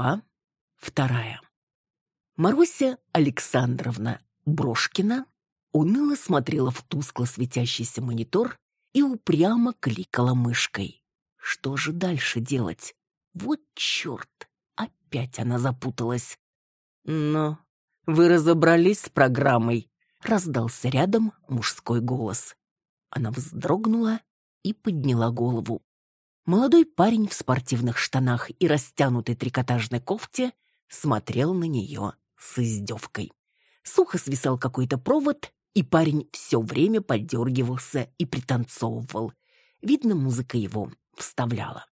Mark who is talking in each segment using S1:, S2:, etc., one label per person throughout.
S1: Глава вторая. Маруся Александровна Брошкина уныло смотрела в тускло светящийся монитор и упрямо кликала мышкой. Что же дальше делать? Вот черт! Опять она запуталась. «Но вы разобрались с программой?» Раздался рядом мужской голос. Она вздрогнула и подняла голову. Молодой парень в спортивных штанах и растянутой трикотажной кофте смотрел на нее с издевкой. Сухо свисал какой-то провод, и парень все время подергивался и пританцовывал. Видно, музыка его вставляла.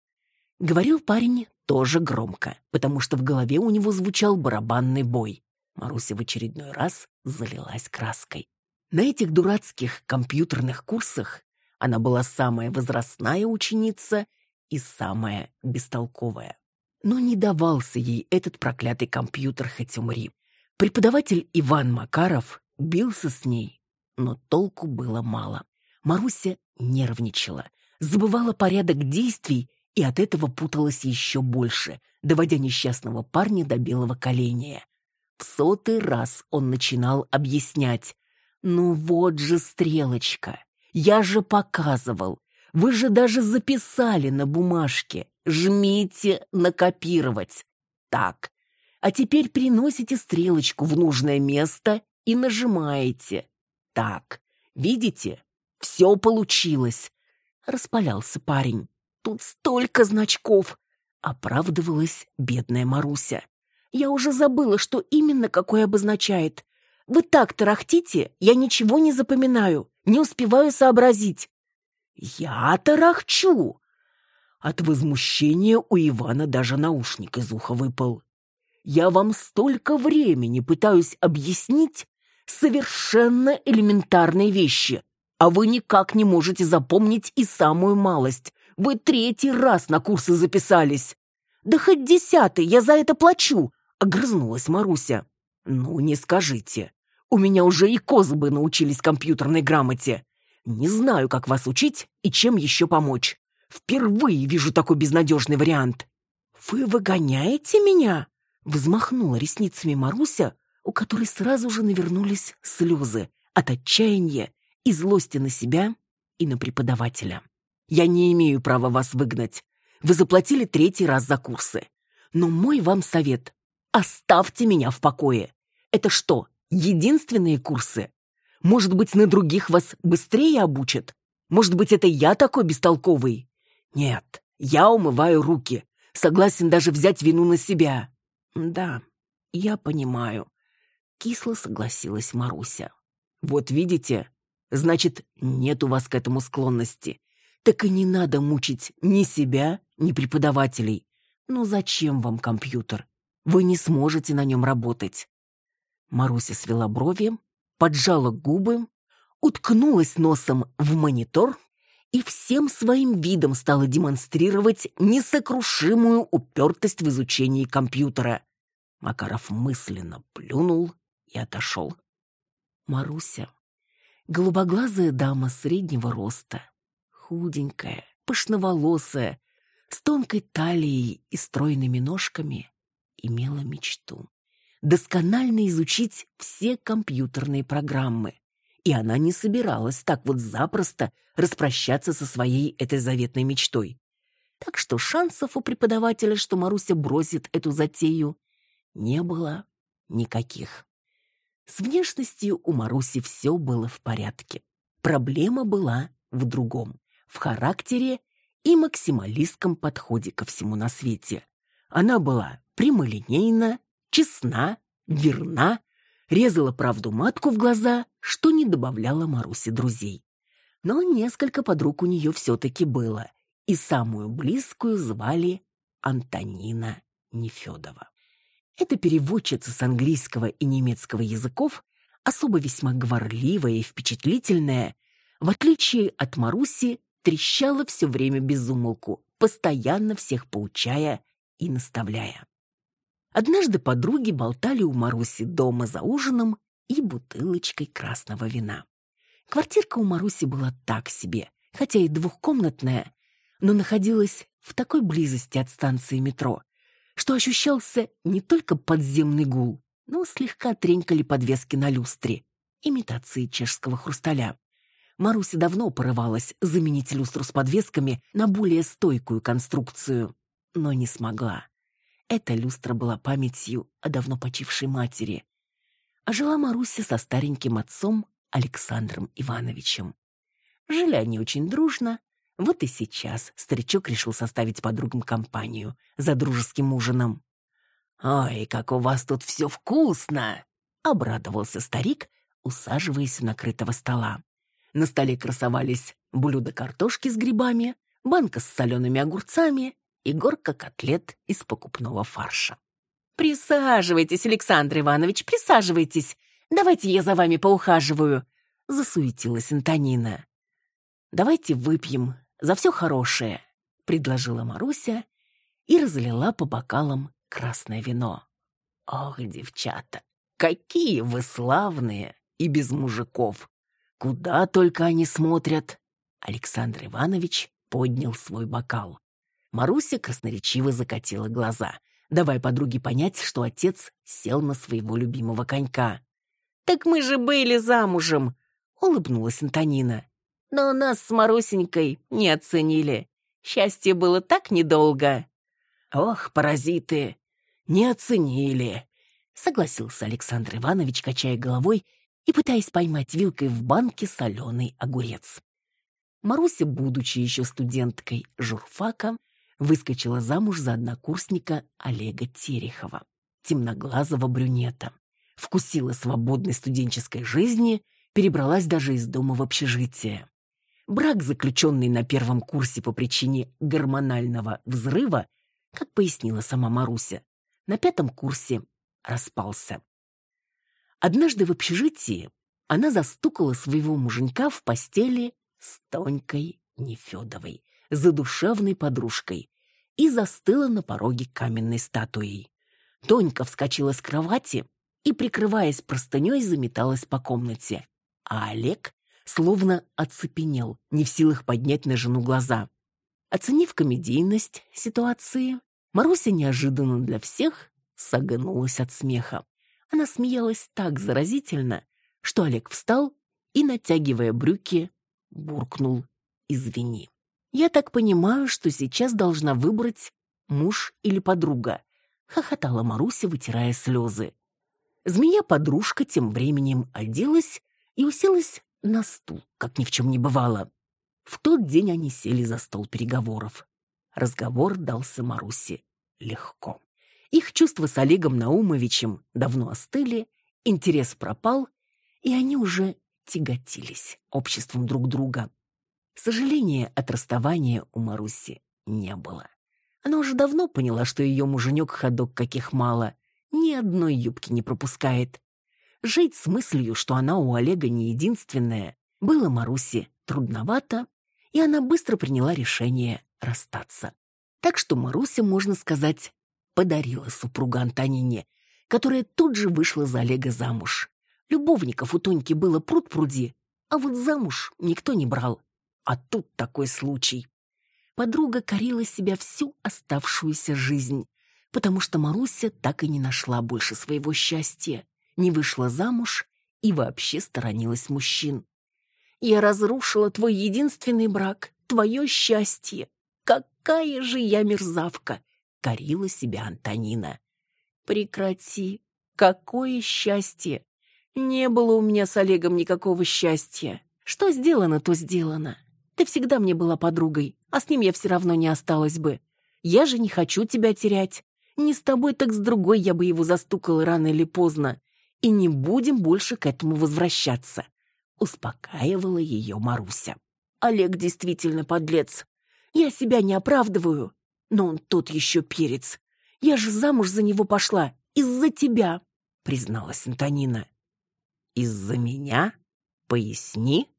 S1: Говорил парень тоже громко, потому что в голове у него звучал барабанный бой. Маруся в очередной раз залилась краской. На этих дурацких компьютерных курсах она была самая возрастная ученица и самая бестолковая. Но не давался ей этот проклятый компьютер, хоть умри. Преподаватель Иван Макаров бился с ней, но толку было мало. Маруся нервничала, забывала порядок действий и от этого путалась еще больше, доводя несчастного парня до белого коленя. В сотый раз он начинал объяснять. «Ну вот же стрелочка! Я же показывал! Вы же даже записали на бумажке. Жмите на копировать. Так. А теперь приносите стрелочку в нужное место и нажимаете. Так. Видите? Все получилось. Распалялся парень. Тут столько значков. Оправдывалась бедная Маруся. Я уже забыла, что именно какое обозначает. Вы так тарахтите, я ничего не запоминаю, не успеваю сообразить. «Я тарахчу!» От возмущения у Ивана даже наушник из уха выпал. «Я вам столько времени пытаюсь объяснить совершенно элементарные вещи, а вы никак не можете запомнить и самую малость. Вы третий раз на курсы записались». «Да хоть десятый, я за это плачу!» — огрызнулась Маруся. «Ну, не скажите. У меня уже и козы научились компьютерной грамоте. Не знаю, как вас учить и чем еще помочь. Впервые вижу такой безнадежный вариант. Вы выгоняете меня? Взмахнула ресницами Маруся, у которой сразу же навернулись слезы от отчаяния и злости на себя и на преподавателя. Я не имею права вас выгнать. Вы заплатили третий раз за курсы. Но мой вам совет – оставьте меня в покое. Это что, единственные курсы? Может быть, на других вас быстрее обучат? Может быть, это я такой бестолковый? Нет, я умываю руки. Согласен даже взять вину на себя. Да, я понимаю. Кисло согласилась Маруся. Вот видите, значит, нет у вас к этому склонности. Так и не надо мучить ни себя, ни преподавателей. Ну зачем вам компьютер? Вы не сможете на нем работать. Маруся свела брови, поджала губы, уткнулась носом в монитор и всем своим видом стала демонстрировать несокрушимую упертость в изучении компьютера. Макаров мысленно плюнул и отошел. Маруся, голубоглазая дама среднего роста, худенькая, пышноволосая, с тонкой талией и стройными ножками, имела мечту досконально изучить все компьютерные программы. И она не собиралась так вот запросто распрощаться со своей этой заветной мечтой. Так что шансов у преподавателя, что Маруся бросит эту затею, не было никаких. С внешностью у Маруси все было в порядке. Проблема была в другом, в характере и максималистском подходе ко всему на свете. Она была прямолинейна, честна, верна, резала правду матку в глаза, что не добавляло Марусе друзей. Но несколько подруг у нее все-таки было, и самую близкую звали Антонина Нефедова. Эта переводчица с английского и немецкого языков, особо весьма говорливая и впечатлительная, в отличие от Маруси, трещала все время без умолку, постоянно всех поучая и наставляя. Однажды подруги болтали у Маруси дома за ужином и бутылочкой красного вина. Квартирка у Маруси была так себе, хотя и двухкомнатная, но находилась в такой близости от станции метро, что ощущался не только подземный гул, но слегка тренькали подвески на люстре, имитации чешского хрусталя. Маруся давно порывалась заменить люстру с подвесками на более стойкую конструкцию, но не смогла. Эта люстра была памятью о давно почившей матери. А жила Маруся со стареньким отцом Александром Ивановичем. Жили они очень дружно, вот и сейчас старичок решил составить подругам компанию за дружеским ужином. «Ой, как у вас тут все вкусно!» — обрадовался старик, усаживаясь у накрытого стола. На столе красовались блюдо картошки с грибами, банка с солеными огурцами и горка котлет из покупного фарша. «Присаживайтесь, Александр Иванович, присаживайтесь. Давайте я за вами поухаживаю», — засуетилась Антонина. «Давайте выпьем за все хорошее», — предложила Маруся и разлила по бокалам красное вино. «Ох, девчата, какие вы славные и без мужиков! Куда только они смотрят!» Александр Иванович поднял свой бокал. Маруся красноречиво закатила глаза, давая подруге понять, что отец сел на своего любимого конька. «Так мы же были замужем!» — улыбнулась Антонина. Но нас с Марусенькой не оценили. Счастье было так недолго. Ох, паразиты, не оценили, согласился Александр Иванович, качая головой и пытаясь поймать вилкой в банке соленый огурец. Маруся, будучи еще студенткой журфака, выскочила замуж за однокурсника Олега Терехова, темноглазого брюнета. Вкусила свободной студенческой жизни, перебралась даже из дома в общежитие. Брак, заключенный на первом курсе по причине гормонального взрыва, как пояснила сама Маруся, на пятом курсе распался. Однажды в общежитии она застукала своего муженька в постели с Тонькой Нефедовой, задушевной подружкой, и застыла на пороге каменной статуей. Тонька вскочила с кровати и, прикрываясь простыней, заметалась по комнате, а Олег словно оцепенел, не в силах поднять на жену глаза. Оценив комедийность ситуации, Маруся неожиданно для всех согнулась от смеха. Она смеялась так заразительно, что Олег встал и, натягивая брюки, буркнул «Извини». «Я так понимаю, что сейчас должна выбрать муж или подруга», — хохотала Маруся, вытирая слезы. Змея-подружка тем временем оделась и уселась на стул, как ни в чем не бывало. В тот день они сели за стол переговоров. Разговор дался Марусе легко. Их чувства с Олегом Наумовичем давно остыли, интерес пропал, и они уже тяготились обществом друг друга. Сожаления от расставания у Маруси не было. Она уже давно поняла, что ее муженек ходок каких мало, ни одной юбки не пропускает. Жить с мыслью, что она у Олега не единственная, было Марусе трудновато, и она быстро приняла решение расстаться. Так что Маруся, можно сказать, подарила супруга Антонине, которая тут же вышла за Олега замуж. Любовников у Тоньки было пруд-пруди, а вот замуж никто не брал. А тут такой случай. Подруга корила себя всю оставшуюся жизнь, потому что Маруся так и не нашла больше своего счастья не вышла замуж и вообще сторонилась мужчин. Я разрушила твой единственный брак, твое счастье. Какая же я мерзавка!» — корила себя Антонина. «Прекрати! Какое счастье! Не было у меня с Олегом никакого счастья. Что сделано, то сделано. Ты всегда мне была подругой, а с ним я все равно не осталась бы. Я же не хочу тебя терять. Не с тобой, так с другой я бы его застукала рано или поздно и не будем больше к этому возвращаться», — успокаивала ее Маруся. «Олег действительно подлец. Я себя не оправдываю, но он тот еще перец. Я же замуж за него пошла из-за тебя», — призналась Антонина. «Из-за меня? Поясни».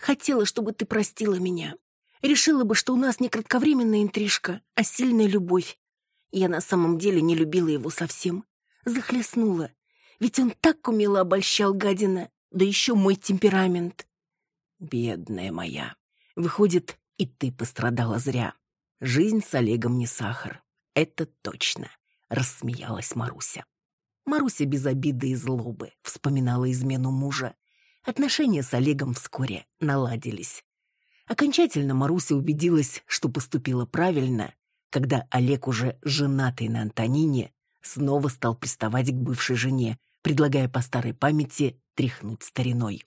S1: «Хотела, чтобы ты простила меня. Решила бы, что у нас не кратковременная интрижка, а сильная любовь. Я на самом деле не любила его совсем. Захлестнула. Ведь он так умело обольщал гадина, да еще мой темперамент. Бедная моя. Выходит, и ты пострадала зря. Жизнь с Олегом не сахар. Это точно, рассмеялась Маруся. Маруся без обиды и злобы вспоминала измену мужа. Отношения с Олегом вскоре наладились. Окончательно Маруся убедилась, что поступила правильно, когда Олег, уже женатый на Антонине, снова стал приставать к бывшей жене, предлагая по старой памяти тряхнуть стариной.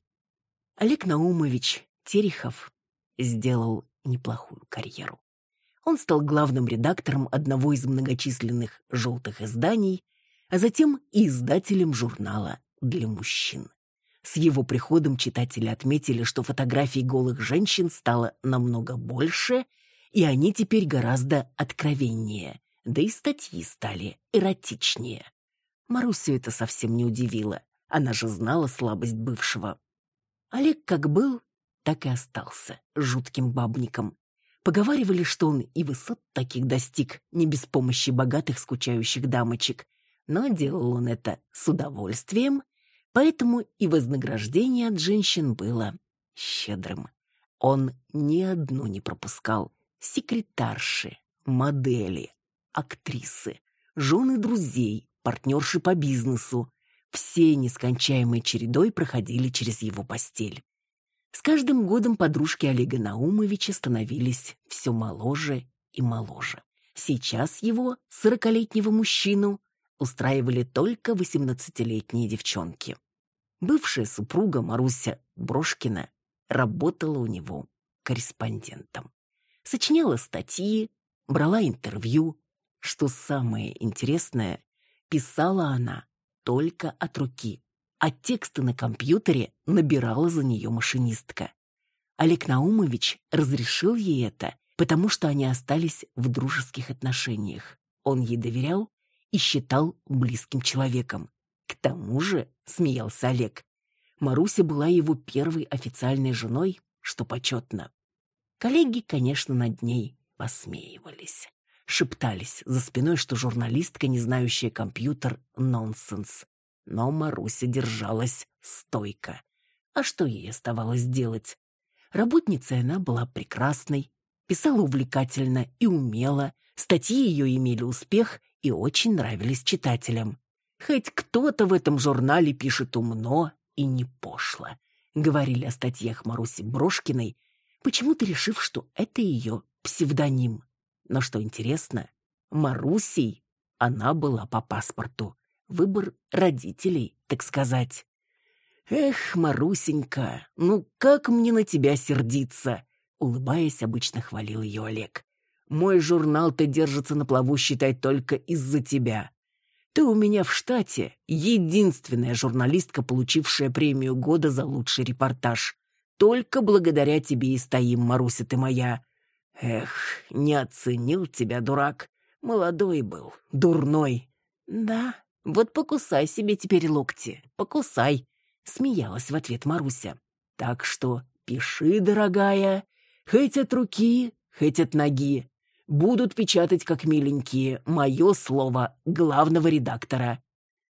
S1: Олег Наумович Терехов сделал неплохую карьеру. Он стал главным редактором одного из многочисленных желтых изданий, а затем и издателем журнала для мужчин. С его приходом читатели отметили, что фотографий голых женщин стало намного больше, и они теперь гораздо откровеннее, да и статьи стали эротичнее. Марусю это совсем не удивило, она же знала слабость бывшего. Олег как был, так и остался жутким бабником. Поговаривали, что он и высот таких достиг, не без помощи богатых скучающих дамочек, но делал он это с удовольствием, поэтому и вознаграждение от женщин было щедрым. Он ни одну не пропускал. Секретарши, модели, актрисы, жены друзей, партнерши по бизнесу. Все нескончаемой чередой проходили через его постель. С каждым годом подружки Олега Наумовича становились все моложе и моложе. Сейчас его, сорокалетнего мужчину, устраивали только восемнадцатилетние девчонки. Бывшая супруга Маруся Брошкина работала у него корреспондентом. Сочиняла статьи, брала интервью. Что самое интересное, писала она только от руки, а тексты на компьютере набирала за нее машинистка. Олег Наумович разрешил ей это, потому что они остались в дружеских отношениях. Он ей доверял и считал близким человеком. Тому же, смеялся Олег, Маруся была его первой официальной женой, что почетно. Коллеги, конечно, над ней посмеивались. Шептались за спиной, что журналистка, не знающая компьютер, нонсенс. Но Маруся держалась стойко. А что ей оставалось делать? Работницей она была прекрасной, писала увлекательно и умело, статьи ее имели успех и очень нравились читателям. Хоть кто-то в этом журнале пишет умно и не пошло, говорили о статьях Маруси Брошкиной, почему-то решив, что это ее псевдоним. Но что интересно, Марусей она была по паспорту. Выбор родителей, так сказать. «Эх, Марусенька, ну как мне на тебя сердиться?» Улыбаясь, обычно хвалил ее Олег. Мой журнал-то держится на плаву, считай, только из-за тебя. Ты у меня в штате единственная журналистка, получившая премию года за лучший репортаж. Только благодаря тебе и стоим, Маруся ты моя. Эх, не оценил тебя, дурак. Молодой был, дурной. Да, вот покусай себе теперь локти, покусай. Смеялась в ответ Маруся. Так что пиши, дорогая, хоть от руки, хоть от ноги будут печатать как миленькие мое слово главного редактора.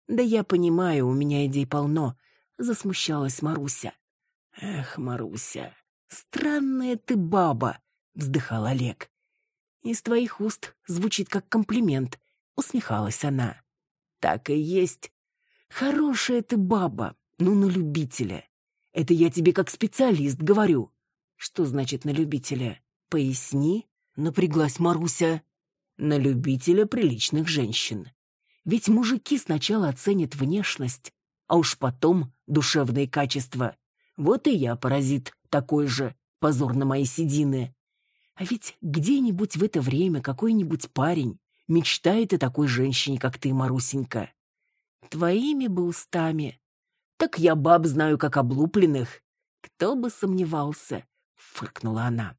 S1: Да я понимаю, у меня идей полно, засмущалась Маруся. Эх, Маруся, странная ты баба, вздыхал Олег. Из твоих уст звучит как комплимент, усмехалась она. Так и есть. Хорошая ты баба, ну на любителя. Это я тебе как специалист говорю. Что значит на любителя? Поясни. Напряглась Маруся. На любителя приличных женщин. Ведь мужики сначала оценят внешность, а уж потом душевные качества. Вот и я, паразит, такой же, позор на мои седины. А ведь где-нибудь в это время какой-нибудь парень мечтает о такой женщине, как ты, Марусенька. Твоими бы устами. Так я баб знаю, как облупленных. Кто бы сомневался, фыркнула она.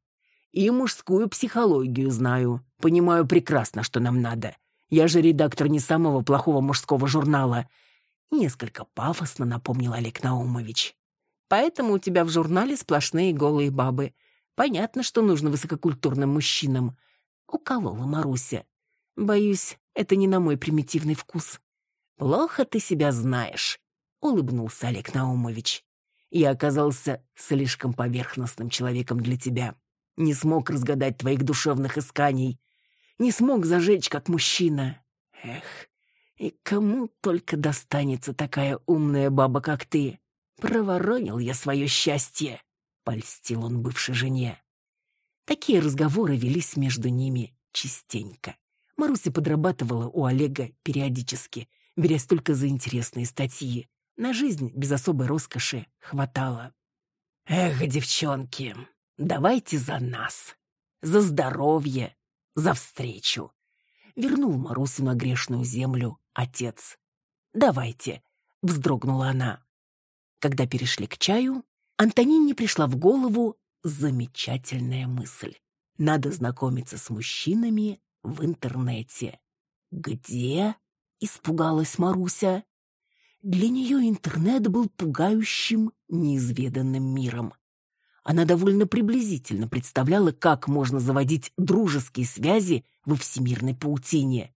S1: И мужскую психологию знаю. Понимаю прекрасно, что нам надо. Я же редактор не самого плохого мужского журнала. Несколько пафосно напомнил Олег Наумович. Поэтому у тебя в журнале сплошные голые бабы. Понятно, что нужно высококультурным мужчинам. Уколола Маруся. Боюсь, это не на мой примитивный вкус. Плохо ты себя знаешь, улыбнулся Олег Наумович. Я оказался слишком поверхностным человеком для тебя не смог разгадать твоих душевных исканий. не смог зажечь, как мужчина. Эх, и кому только достанется такая умная баба, как ты. Проворонил я свое счастье, польстил он бывшей жене. Такие разговоры велись между ними частенько. Маруся подрабатывала у Олега периодически, берясь только за интересные статьи. На жизнь без особой роскоши хватало. «Эх, девчонки, давайте за нас, за здоровье, за встречу!» Вернул Марусю на грешную землю отец. «Давайте», — вздрогнула она. Когда перешли к чаю, Антонине пришла в голову замечательная мысль. Надо знакомиться с мужчинами в интернете. «Где?» — испугалась Маруся. Для нее интернет был пугающим, неизведанным миром. Она довольно приблизительно представляла, как можно заводить дружеские связи во всемирной паутине.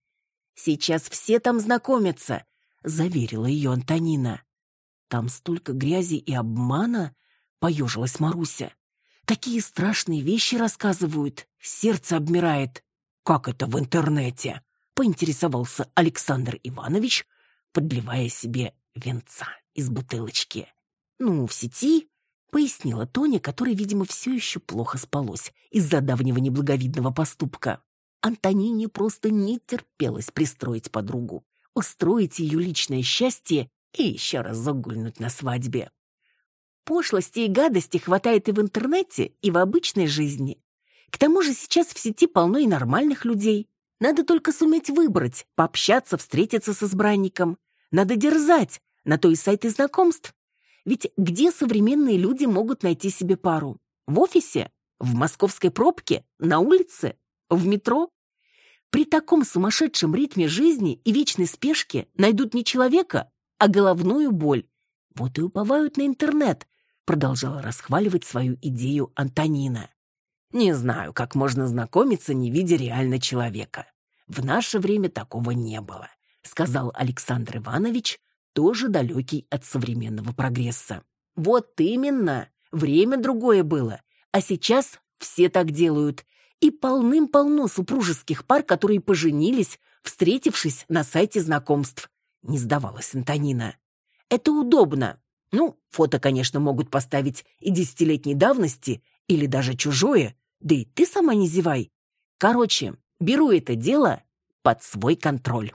S1: «Сейчас все там знакомятся», — заверила ее Антонина. «Там столько грязи и обмана», — поежилась Маруся. «Такие страшные вещи рассказывают, сердце обмирает». «Как это в интернете?» — поинтересовался Александр Иванович, подливая себе венца из бутылочки. «Ну, в сети», — пояснила Тоня, которой, видимо, все еще плохо спалось из-за давнего неблаговидного поступка. Антонине просто не терпелось пристроить подругу, устроить ее личное счастье и еще раз загульнуть на свадьбе. Пошлости и гадости хватает и в интернете, и в обычной жизни. К тому же сейчас в сети полно и нормальных людей. Надо только суметь выбрать, пообщаться, встретиться с избранником. Надо дерзать, на то и сайты знакомств. Ведь где современные люди могут найти себе пару? В офисе? В московской пробке? На улице? В метро? При таком сумасшедшем ритме жизни и вечной спешке найдут не человека, а головную боль. Вот и уповают на интернет, продолжала расхваливать свою идею Антонина. Не знаю, как можно знакомиться, не видя реально человека. В наше время такого не было, сказал Александр Иванович, тоже далекий от современного прогресса. Вот именно, время другое было, а сейчас все так делают. И полным-полно супружеских пар, которые поженились, встретившись на сайте знакомств. Не сдавалась Антонина. Это удобно. Ну, фото, конечно, могут поставить и десятилетней давности, или даже чужое, да и ты сама не зевай. Короче, беру это дело под свой контроль.